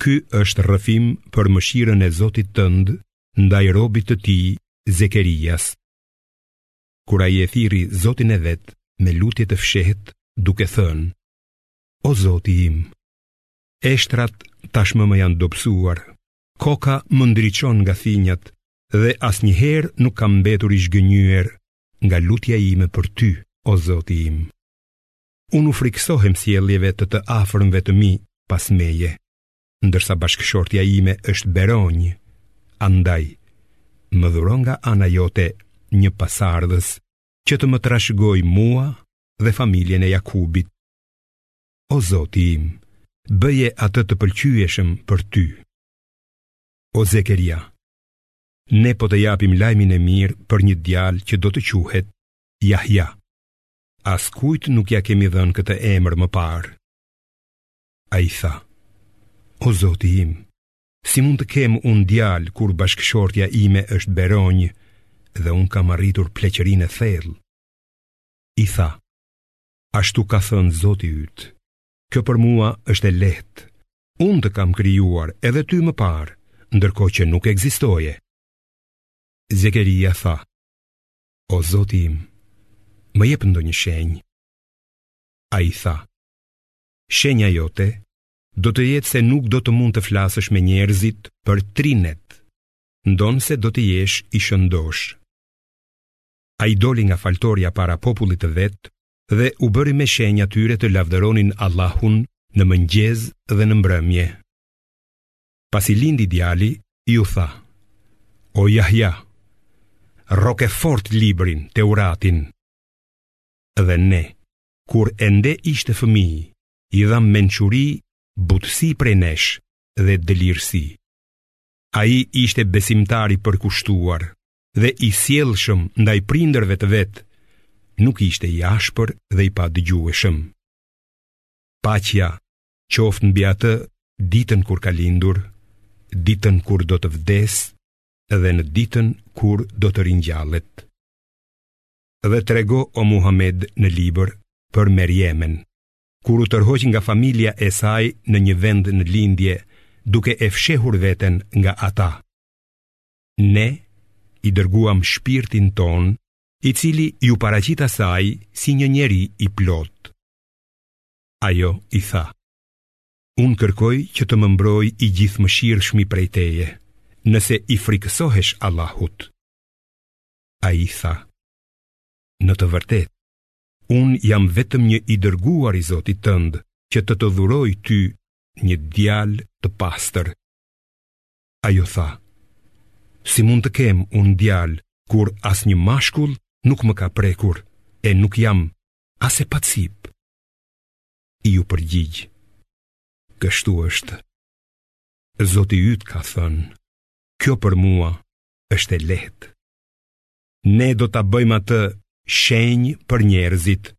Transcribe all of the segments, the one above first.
Ky është rrëfim për mëshirën e Zotit tënd ndaj robit të tij Zekerias. Kur ai e thirri Zotin e vet me lutje të fshehtë, duke thënë: O Zoti im, eshtrat tashmë më janë dobësuar, koka më ndriçon nga thinjat dhe asnjëherë nuk kam mbetur i zhgënjyer nga lutja ime për ty, o Zoti im. Unë u frikësohem sjelljeve të të afërmve të mi pas meje, ndërsa bashkëshortja ime është beronjë, andaj, më dhuro nga ana jote një pasardhës që të më trashëgojë mua dhe familjen e Jakubit. O Zoti im, bëje atë të pëlqyeshëm për ty. O Zekeria, ne po të japim lajmin e mirë për një djalë që do të quhet Jahja. askujt nuk ia kemi dhënë këtë emër më parë. Ai tha, o zoti im, si mund të kem unë djalë kur bashkëshortja ime është beronjë dhe unë kam arritur pleqërinë e thellë? I tha, ashtu ka thënë zoti yt, kjo për mua është e lehtë, unë të kam krijuar edhe ty më parë, ndërkohë që nuk ekzistoje. Zekeria tha, O Zoti im, më jep ndonjë shenjë. Ai tha: Shenja jote do të jetë se nuk do të mund të flasësh me njerëzit për tri net, ndonëse do të jesh i shëndoshë. Ai doli nga faltorja para popullit të vet dhe u bëri me shenjë atyre të lavdëronin Allahun në mëngjes dhe në mbrëmje. Pasi lindi djali, iu tha, O Jahja, rroke fort librin Teuratin, dhe ne, kur ende ishte fëmijë, i dhamë mençuri, butësi prej nesh dhe dëlirësi. Ai ishte besimtar i përkushtuar dhe i sjellshëm ndaj prindërve të vet, nuk ishte i ashpër dhe i padëgjueshëm. Paqja qoftë mbi atë ditën kur ka lindur, ditën kur do të vdesë dhe në ditën kur do të ringjallet. Dhe trego o Muhammed në libër për Merjemen, kur u tërhoq nga familja e saj në një vend në lindje, duke e fshehur veten nga ata. Ne i dërguam shpirtin tonë, i cili iu paraqit asaj si një njeri i plotë. Ajo i tha, Unë kërkoj që të më mbrojë i Gjithëmëshirshmi prej teje, nëse i frikësohesh Allahut. Ai tha, Në të vërtetë, unë jam vetëm një i dërguar i Zotit tënd që të të dhuroj ty një djalë të pastër. Ajo tha, Si mund të kem unë djalë kur asnjë mashkull nuk më ka prekur e nuk jam as e pacipë. Iu përgjigj, kështu është, Zoti yt ka thënë, kjo për mua është e lehtë. Ne do ta bëjmë atë shenjë për njerëzit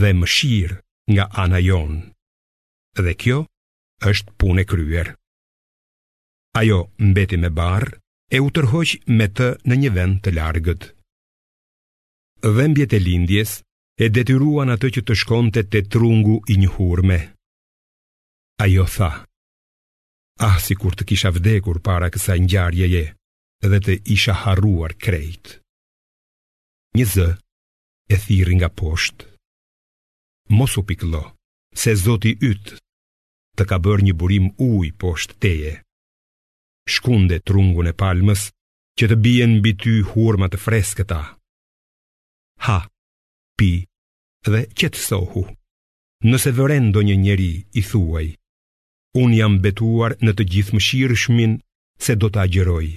dhe mëshirë nga ana jonë. Dhe kjo është punë e kryer. Ajo mbeti me barrë e u tërhoq me të në një vend të largët. Dhembjet e lindjes e detyruan atë që të shkonte te trungu i një hurme. Ajo tha: Ah, sikur të kisha vdekur para kësaj ngjarjeje dhe të isha harruar krejt. Një zë e thirri nga poshtë. Mos u pikëllo, se Zoti yt të ka bërë një burim ujë poshtë teje. Shkunde trungun e palmës që të bien mbi ty hurma të freskëta. Ha, pi dhe qetësohu. Nëse vëren ndonjë njeri, i thuaj, unë jam betuar në të Gjithëmëshirshmin se do të agjëroj,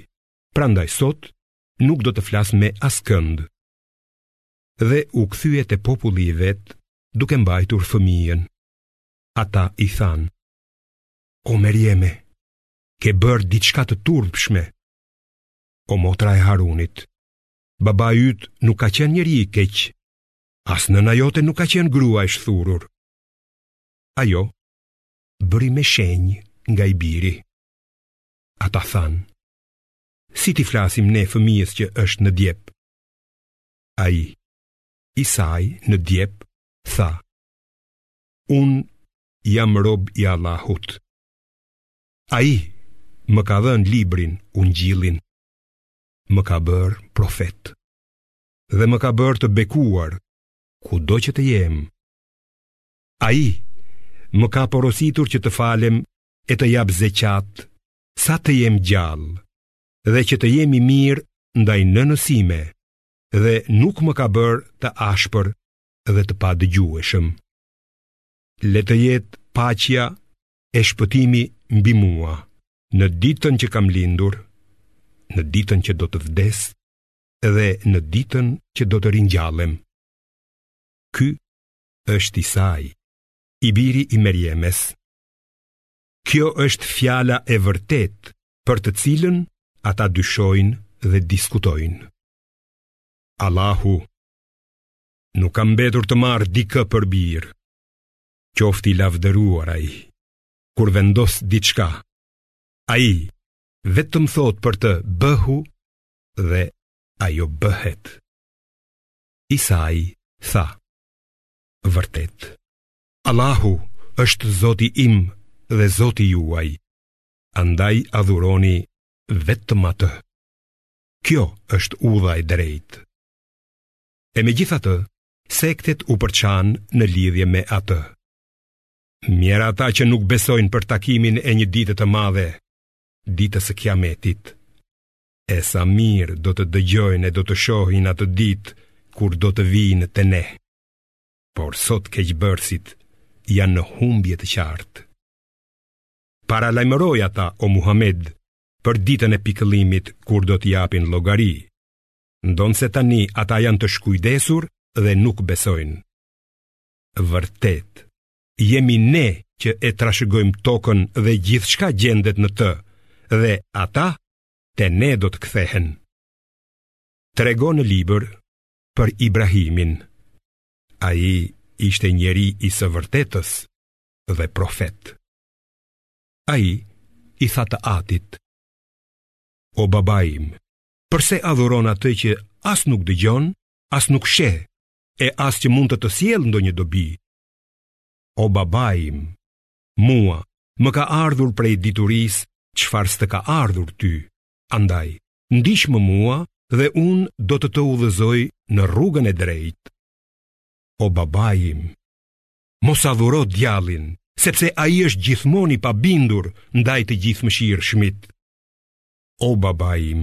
prandaj sot nuk do të flas me askënd. Dhe u kthye te populli i vet duke mbajtur fëmijën. Ata i thanë, o Merjeme, ke bërë diçka të turpshme, o motra e Harunit, Babai yt nuk ka qenë njeri i keq As nëna jote nuk ka qenë grua e shthurur Ajo bëri me shenjë nga i biri Ata thanë Si t'i flasim ne fëmijës që është në djep Ai Isai në djep Tha Unë jam rob i Allahut Ai më ka dhënë librin Ungjillin më ka bërë profet dhe më ka bërë të bekuar kudo që të jem. Ai më ka porositur që të falem e të jap zeqatë sa të jem gjallë dhe që të jem i mirë ndaj nënës sime dhe nuk më ka bërë të ashpër dhe të padëgjueshëm. Le të jetë paqja e shpëtimi mbi mua. Në ditën që kam lindur, në ditën që do të vdes dhe në ditën që do të ringjallem. Ky është Isai, i biri i Merjemes. Kjo është fjala e vërtetë për të cilën ata dyshojnë dhe diskutojnë. Allahu nuk ka mbetur të marrë dikë për bir, qoftë i lavdëruar ai. kur vendos diçka. Ai vetëm thotë për të bëhu dhe ajo bëhet. Isai tha: Vërtet, Allahu është Zoti im dhe Zoti juaj. Andaj adhuroni vetëm atë. Kjo është udha e drejtë. E megjithatë, sektet u përçanë në lidhje me atë. Mjerë ata që nuk besojnë për takimin e një dite të madhe, ditës së kiametit. E sa mirë do të dëgjojnë e do të shohin atë ditë kur do të vijnë te ne. Por sot keqbërësit janë në humbje të qartë. Paralajmëroji ata o Muhamed për ditën e pikëllimit kur do të japin llogari. Ndonëse tani ata janë të shkujdesur dhe nuk besojnë. vërtet, jemi ne që e trashëgojmë tokën dhe gjithçka gjendet në të, dhe ata te ne do të kthehen. Trego në libër për Ibrahimin. Ai ishte njeri i së vërtetës dhe profet. Ai i tha të atit: O babai im, përse adhuron atë që as nuk dëgjon, as nuk sheh, e as që mund të të sjellë ndonjë dobi. O babai im, mua më ka ardhur prej diturisë çfarë s'të ka ardhur ty. Andaj, ndiqmë mua dhe unë do të të udhëzoj në rrugën e drejtë. O babai im, mos adhuro djallin, sepse ai është gjithmonë i pabindur ndaj të Gjithëmëshirshmit. O babai im,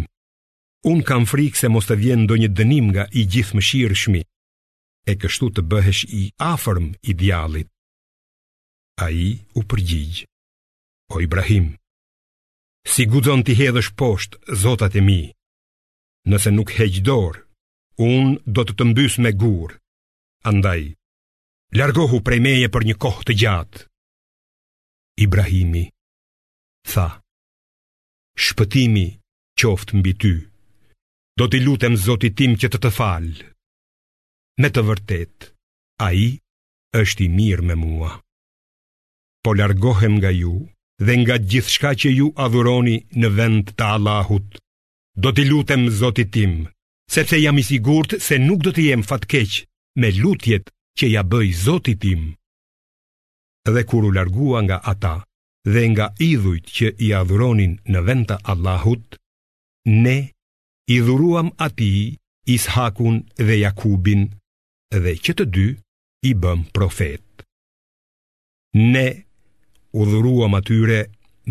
Unë kam frikë se mos të vjen ndonjë dënim nga i Gjithëmëshirshmi, e kështu të bëhesh i afërm i djallit. Ai u përgjigj, o Ibrahim, si guxon t'i hedhësh poshtë zotat e mi, nëse nuk heq dorë, unë do të të mbys me gurë, andaj, largohu prej meje për një kohë të gjatë. Ibrahimi, tha, shpëtimi qoftë mbi ty. Do t'i lutem Zotit tim që të të falë. Me të vërtetë, ai është i mirë me mua. Po largohem nga ju dhe nga gjithçka që ju adhuroni në vend të Allahut. Do t'i lutem Zotit tim, sepse jam i sigurt se nuk do të jem fatkeq me lutjet që ia bëj Zotit tim. Dhe kur u largua nga ata, dhe nga idhujt që i adhuronin në vend të Allahut, ne i dhuruam atij Ishakun dhe Jakubin dhe që të dy i bëmë profetë. Ne u dhuruam atyre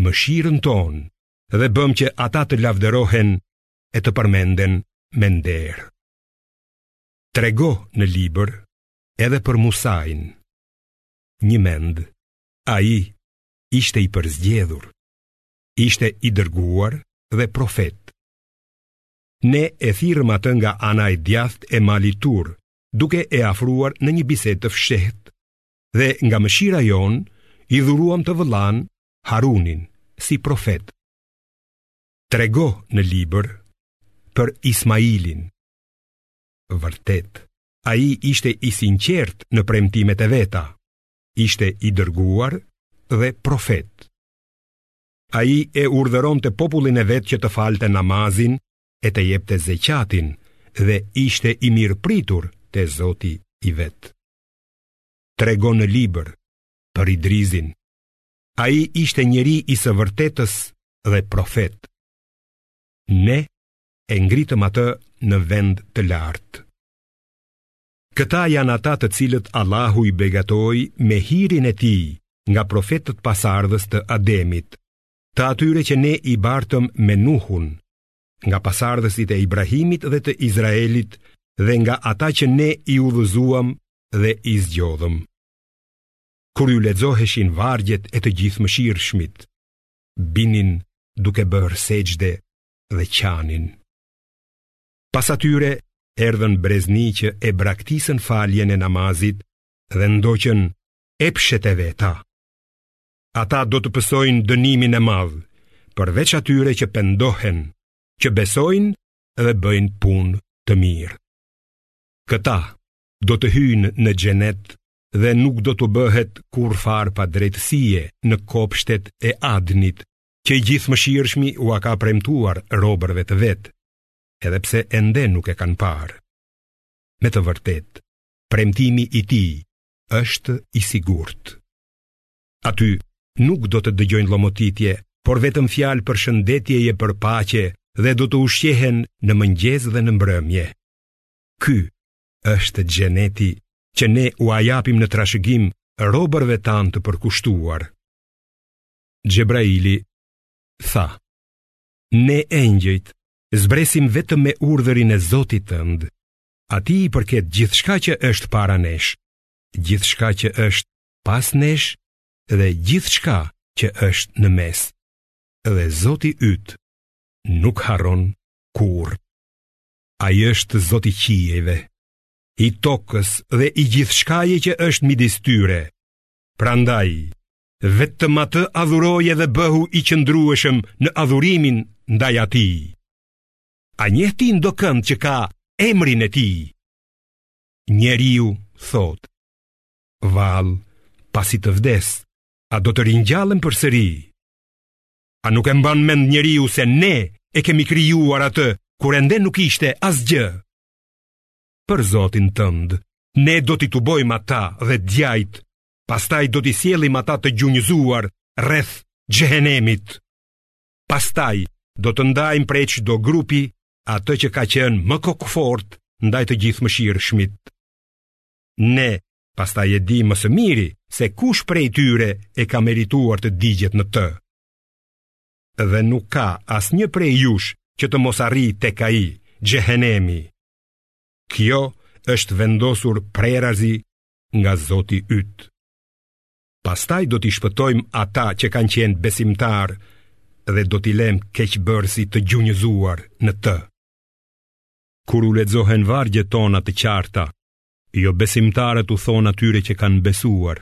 mëshirën tonë dhe bëmë që ata të lavdërohen e të përmenden me nder. Trego në libër edhe për Musain, njëmend Ai ishte i përzgjedhur, ishte i dërguar dhe profet. Ne e thirrëm atë nga ana e djathtë e malit Tur, duke e afruar në një bisedë të fshehtë dhe nga mëshira jonë i dhuruam të vëllanë Harunin si profet. Trego në libër për Ismailin. Vërtet, ai ishte i sinqertë në premtimet e veta, ishte i dërguar dhe profet. Ai e urdhëronte popullin e vet që të falte namazin e të jepte zeqatin dhe ishte i mirëpritur te Zoti i vet. Trego në libër për Idrizin, ai ishte njeri i së vërtetës dhe profet. Ne e ngritëm atë në vend të lartë. Këta janë ata të cilët Allahu i begatoi me hirin e Tij nga profetët pasardhës të Ademit, të atyre që ne i bartëm me Nuhun, nga pasardhësit e Ibrahimit dhe të Izraelit dhe nga ata që ne i udhëzuam dhe i zgjodhëm. Kur iu lexoheshin vargjet e të Gjithëmëshirshmit, binin duke bërë sexhde dhe qanin. Pas atyre erdhën brezni që e braktisën faljen e namazit dhe ndoqën epshet e veta. Ata do të pësojnë dënimin e madh, përveç atyre që pendohen, që besojnë dhe bëjnë punë të mirë. Këta do të hyjnë në xhenet dhe nuk do t'u bëhet kurrfarë padrejtësie në kopshtet e Adnit, që i Gjithëmëshirshmi ua ka premtuar robërve të vet, edhe pse ende nuk e kanë parë. Me të vërtetë, premtimi i tij është i sigurt. Aty nuk do të dëgjojnë llomotitje, por vetëm fjalë përshëndetjeje për paqe dhe do të ushqehen në mëngjes dhe në mbrëmje. Ky është xheneti që ne ua japim në trashëgim robërve tanë të përkushtuar. Xhebraili tha, Ne engjëjt zbresim vetëm me urdhërin e Zotit tënd. Atij i përket gjithçka që është para nesh, gjithçka që është pas nesh dhe gjithçka që është në mes. Dhe Zoti yt nuk harron kurrë. Ai është Zoti i qiejve, i tokës dhe i gjithçkaje që është midis tyre. Prandaj, vetëm atë adhuroje dhe bëhu i qëndrueshëm në adhurimin ndaj atij. A njeh ti ndokënd që ka emrin e tij? Njeriu thotë, vallë, pasi të vdes, a do të ringjallem përsëri? A nuk e mban mend njeriu se ne e kemi krijuar atë kur ende nuk ishte asgjë? Për zotin tënd, ne do t'i tubojmë ata dhe djajtë pastaj do t'i sjellim ata të gjunjëzuar rreth xhehenemit. Pastaj do të ndajmë prej çdo grupi atë që ka qenë më kokëfort ndaj të Gjithëmëshirshmit. Ne pastaj e dimë më së miri se kush prej tyre e ka merituar të digjet në të. Dhe nuk ka asnjë prej jush që të mos arrijë tek ai, xhehenemi. Kjo është vendosur prerazi nga Zoti yt. Pastaj do t'i shpëtojmë ata që kanë qenë besimtarë dhe do t'i lëmë keqbërësit të gjunjëzuar në të. Kur u lexohen vargjet tona të qarta, jobesimtarët u thonë atyre që kanë besuar.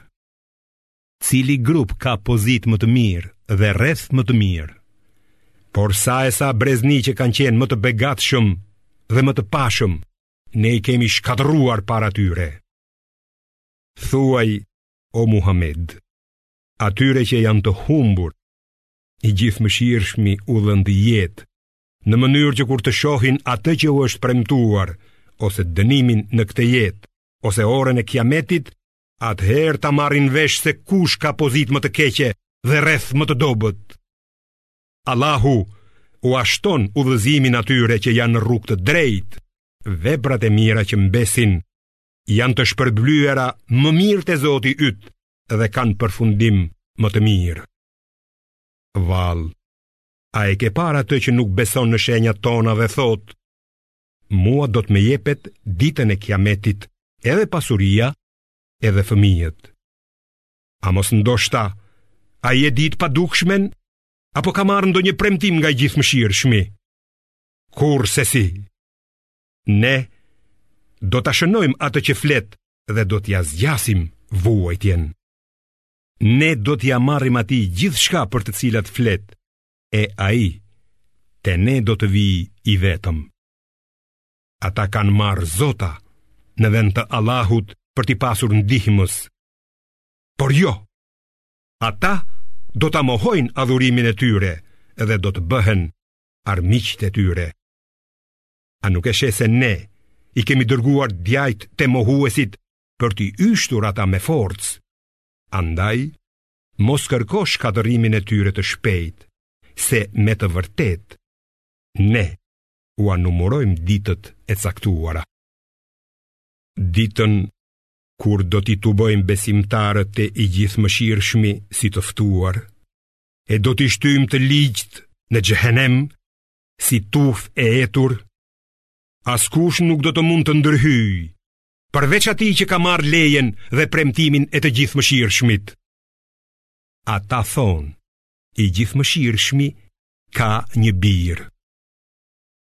Cili grup ka pozitë më të mirë dhe rreth më të mirë? Por sa e sa brezni që kanë qenë më të begatshëm dhe më të pashëm, ne i kemi shkatërruar para tyre. Thuaj, o Muhamed, atyre që janë të humbur, i Gjithëmëshirshmi u dhëntë jetë, në mënyrë që kur të shohin atë që u është premtuar, ose dënimin në këtë jetë, ose orën e kiametit, atëherë ta marrin vesh se kush ka pozitë më të keqe dhe rreth më të dobët. Allahu ua shton udhëzimin atyre që janë në rrugë të drejtë, veprat e mira që mbesin janë të shpërblyera më mirë te Zoti yt dhe kanë përfundim më të mirë. Vallë, a e ke parë atë që nuk beson në shenjat tona dhe thotë, mua do të më jepet ditën e kiametit edhe pasuria edhe fëmijët. A mos ndoshta ai e di të padukshmen Apo ka marrë ndonjë premtim nga i Gjithëmëshirshmi? Kurrsesi! Ne do ta shënojmë atë që flet dhe do t'ia zgjasim vuajtjen. Ne do t'ia marrim atij gjithçka për të cilat flet, e ai te ne do të vijë i vetëm. Ata kanë marrë zota në vend të Allahut për t'i pasur ndihmës. Por jo, Ata do ta mohojnë adhurimin e tyre dhe do të bëhen armiqtë e tyre. A nuk e sheh se ne i kemi dërguar djajtë te mohuesit për t'i yshtur ata me forcë? Andaj mos kërko shkatërrimin e tyre të shpejtë, se me të vërtetë ne ua numërojmë ditët e caktuara. Ditën Kur do t'i tubojmë besimtarët te i Gjithëmëshirshmi si të ftuar, e do t'i shtyjmë të ligjtë në xhehenem si tufë e etur, askush nuk do të mund të ndërhyjë, përveç atij që ka marrë lejen dhe premtimin e të Gjithëmëshirshmit. Ata thonë, i Gjithëmëshirshmi ka një bir.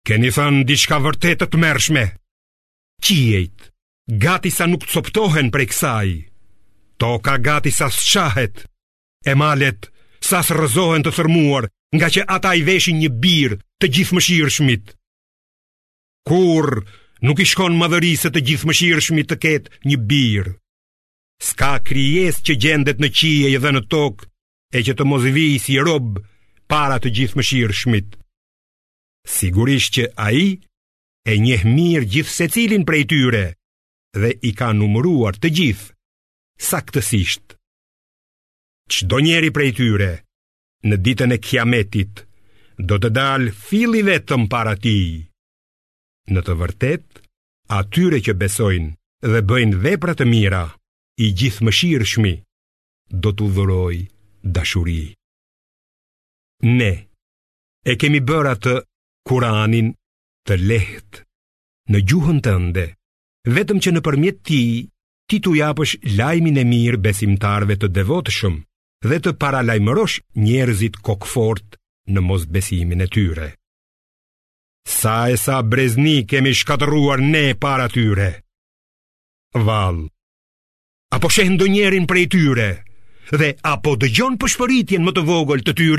Keni thënë diçka vërtet të tmerrshme, qiejt Gati sa nuk copëtohen prej kësaj Toka gati sa s'çahet E malet sa s'rrëzohen të thërmuar Ngaqë ata i veshin një bir të Gjithëmëshirshmit Kurrë nuk i shkon madhërisë së të Gjithëmëshirshmit të ketë një bir S'ka krijesë që gjendet në qiej dhe në tokë E që të mos vijë si rob para të Gjithëmëshirshmit Sigurisht që ai e njeh mirë gjithsecilin prej tyre dhe i ka numëruar të gjithë, saktësisht. Çdonjëri prej tyre, në ditën e kiametit, do të dalë fill i vetëm para tij. Në të vërtetë, atyre që besojnë dhe bëjnë vepra të mira, i Gjithëmëshirshmi do t'u dhurojë dashuri. Ne, e kemi bërë atë, Kuranin të lehtë, në gjuhën tënde, vetëm që nëpërmjet tij, ti t'u japësh lajmin e mirë besimtarve të devotshëm dhe të paralajmërosh njerëzit kokëfortë në mosbesimin e tyre. Sa e sa brezni kemi shkatërruar ne para tyre. Vallë, a po sheh ndonjërin prej tyre dhe a po dëgjon pëshpëritjen më të vogël të tyre?